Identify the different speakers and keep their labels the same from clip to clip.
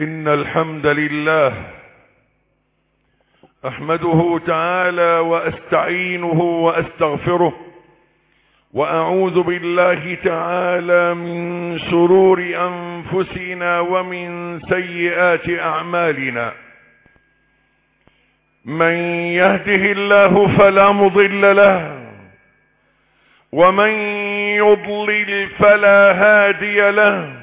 Speaker 1: إن الحمد لله أحمده تعالى وأستعينه وأستغفره وأعوذ بالله تعالى من شرور أنفسنا ومن سيئات أعمالنا. من يهده الله فلا مضل له ومن يضلل فلا هادي له.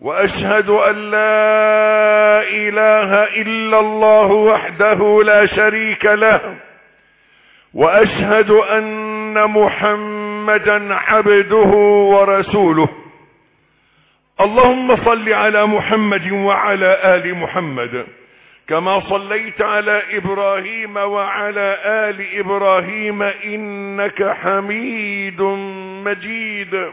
Speaker 1: وأشهد أن لا إله إلا الله وحده لا شريك له وأشهد أن محمدا عبده ورسوله. اللهم صل على محمد وعلى آل محمد كما صليت على إبراهيم وعلى آل إبراهيم إنك حميد مجيد.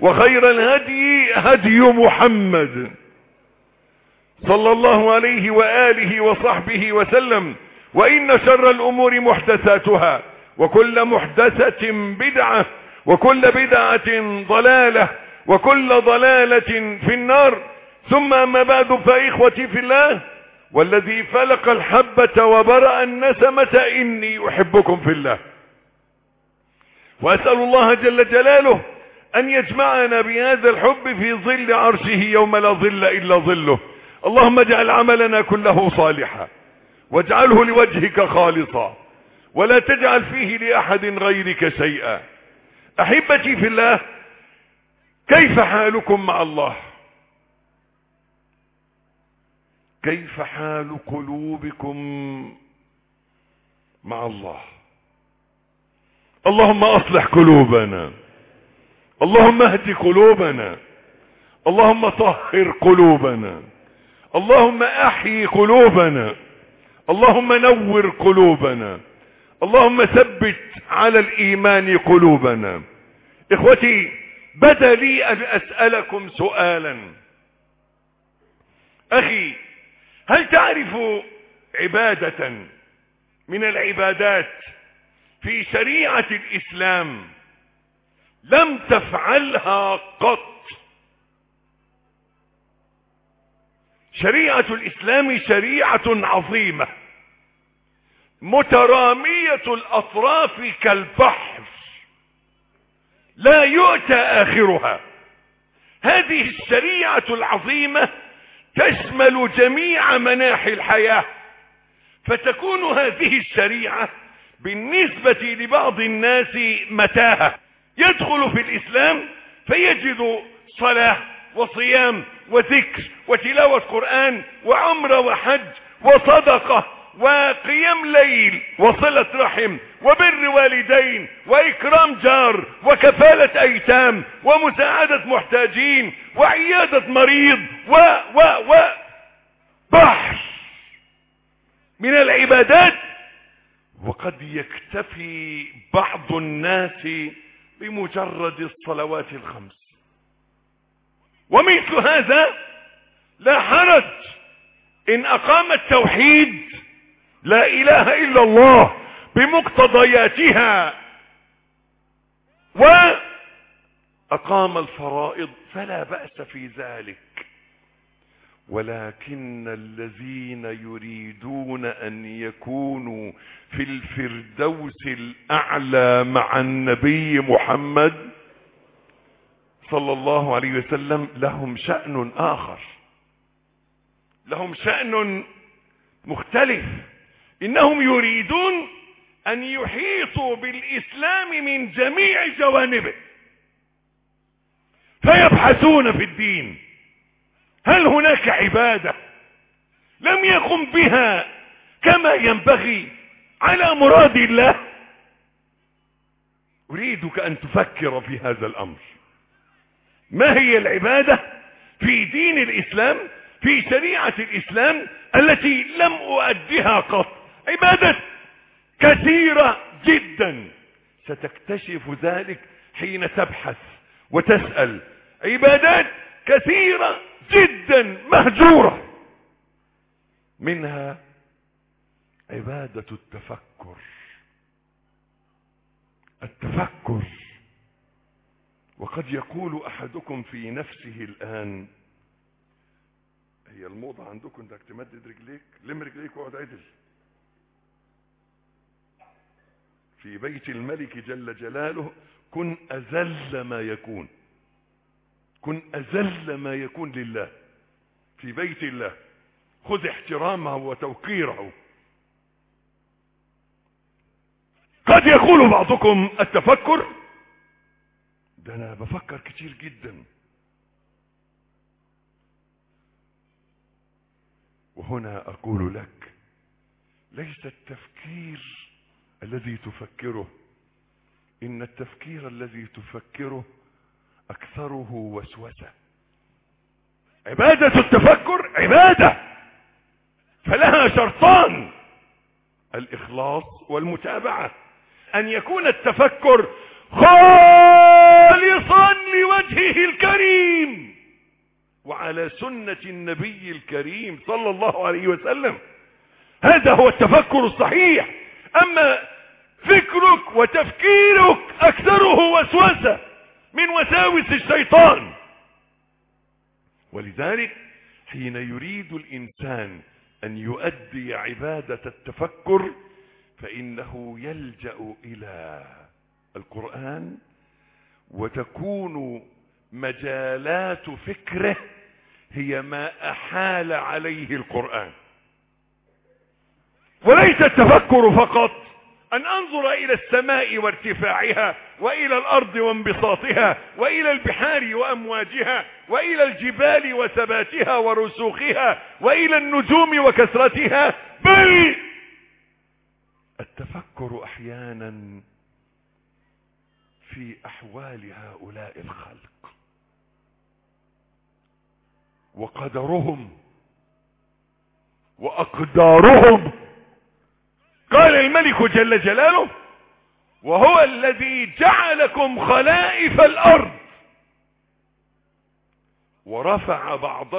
Speaker 1: وخير الهدي هدي محمد صلى الله عليه وآله وصحبه وسلم وإن شر الأمور محدثاتها وكل محدثة بدعة وكل بدعة ضلالة وكل ضلالة في النار. ثم أما بعد فإخوتي في الله والذي فلق الحبة وبرأ النسمة إني أحبكم في الله. وأسأل الله جل جلاله أن يجمعنا بهذا الحب في ظل عرشه يوم لا ظل إلا ظله. اللهم اجعل عملنا كله صالحا. واجعله لوجهك خالصا. ولا تجعل فيه لأحد غيرك شيئا. أحبتي في الله كيف حالكم مع الله؟ كيف حال قلوبكم مع الله؟ اللهم أصلح قلوبنا. اللهم اهد قلوبنا. اللهم طهر قلوبنا. اللهم احيي قلوبنا. اللهم نور قلوبنا. اللهم ثبت على الإيمان قلوبنا. إخوتي بدا لي أن أسألكم سؤالا. أخي هل تعرف عبادة من العبادات في شريعة الإسلام؟ لم تفعلها قط. شريعة الإسلام شريعة عظيمة. مترامية الأطراف كالبحر. لا يؤتى آخرها. هذه الشريعة العظيمة تشمل جميع مناحي الحياة. فتكون هذه الشريعة بالنسبة لبعض الناس متاهة. يدخل في الإسلام فيجد صلاة وصيام وذكر وتلاوة قرآن وعمرة وحج وصدقة وقيام ليل وصلة رحم وبر والدين وإكرام جار وكفالة أيتام ومساعدة محتاجين وعيادة مريض و و و بحر من العبادات وقد يكتفي بعض الناس بمجرد الصلوات الخمس. ومثل هذا لا حرج. إن أقام التوحيد لا إله إلا الله بمقتضياتها واقام الفرائض فلا بأس في ذلك. ولكن الذين يريدون أن يكونوا في الفردوس الأعلى مع النبي محمد صلى الله عليه وسلم لهم شأن آخر. لهم شأن مختلف. إنهم يريدون أن يحيطوا بالإسلام من جميع جوانبه. فيبحثون في الدين. هل هناك عبادة لم يقم بها كما ينبغي على مراد الله؟ أريدك أن تفكر في هذا الأمر. ما هي العبادة في دين الإسلام في شريعة الإسلام التي لم أؤدها قط؟ عبادة كثيرة جدا. ستكتشف ذلك حين تبحث وتسأل. عبادات كثيرة جدا مهجورة. منها عبادة التفكر. التفكر. وقد يقول أحدكم في نفسه الآن هي الموضة عندكم انك تمدد رجليك؟ لم رجليك واقعد عدل. في بيت الملك جل جلاله كن أذل ما يكون. كن اذل ما يكون لله في بيت الله. خذ احترامه وتوقيره. قد يقول بعضكم التفكر. ده أنا بفكر كتير جدا. وهنا أقول لك ليس التفكير الذي تفكره إن التفكير الذي تفكره أكثره وسوسة. عبادة التفكر عبادة فلها شرطان الإخلاص والمتابعة. أن يكون التفكر خالصا لوجهه الكريم وعلى سنة النبي الكريم صلى الله عليه وسلم. هذا هو التفكر الصحيح. أما فكرك وتفكيرك أكثره وسوسة. من وساوس الشيطان. ولذلك حين يريد الإنسان أن يؤدي عبادة التفكر فإنه يلجأ إلى القرآن وتكون مجالات فكره هي ما أحال عليه القرآن. وليس التفكر فقط أن أنظر إلى السماء وارتفاعها وإلى الأرض وانبساطها وإلى البحار وأمواجها وإلى الجبال وثباتها ورسوخها وإلى النجوم وكثرتها. بل التفكر أحيانا في أحوال هؤلاء الخلق. وقدرهم وأقدارهم قال الملك جل جلاله وهو الذي جعلكم خلائف الأرض. ورفع بعضكم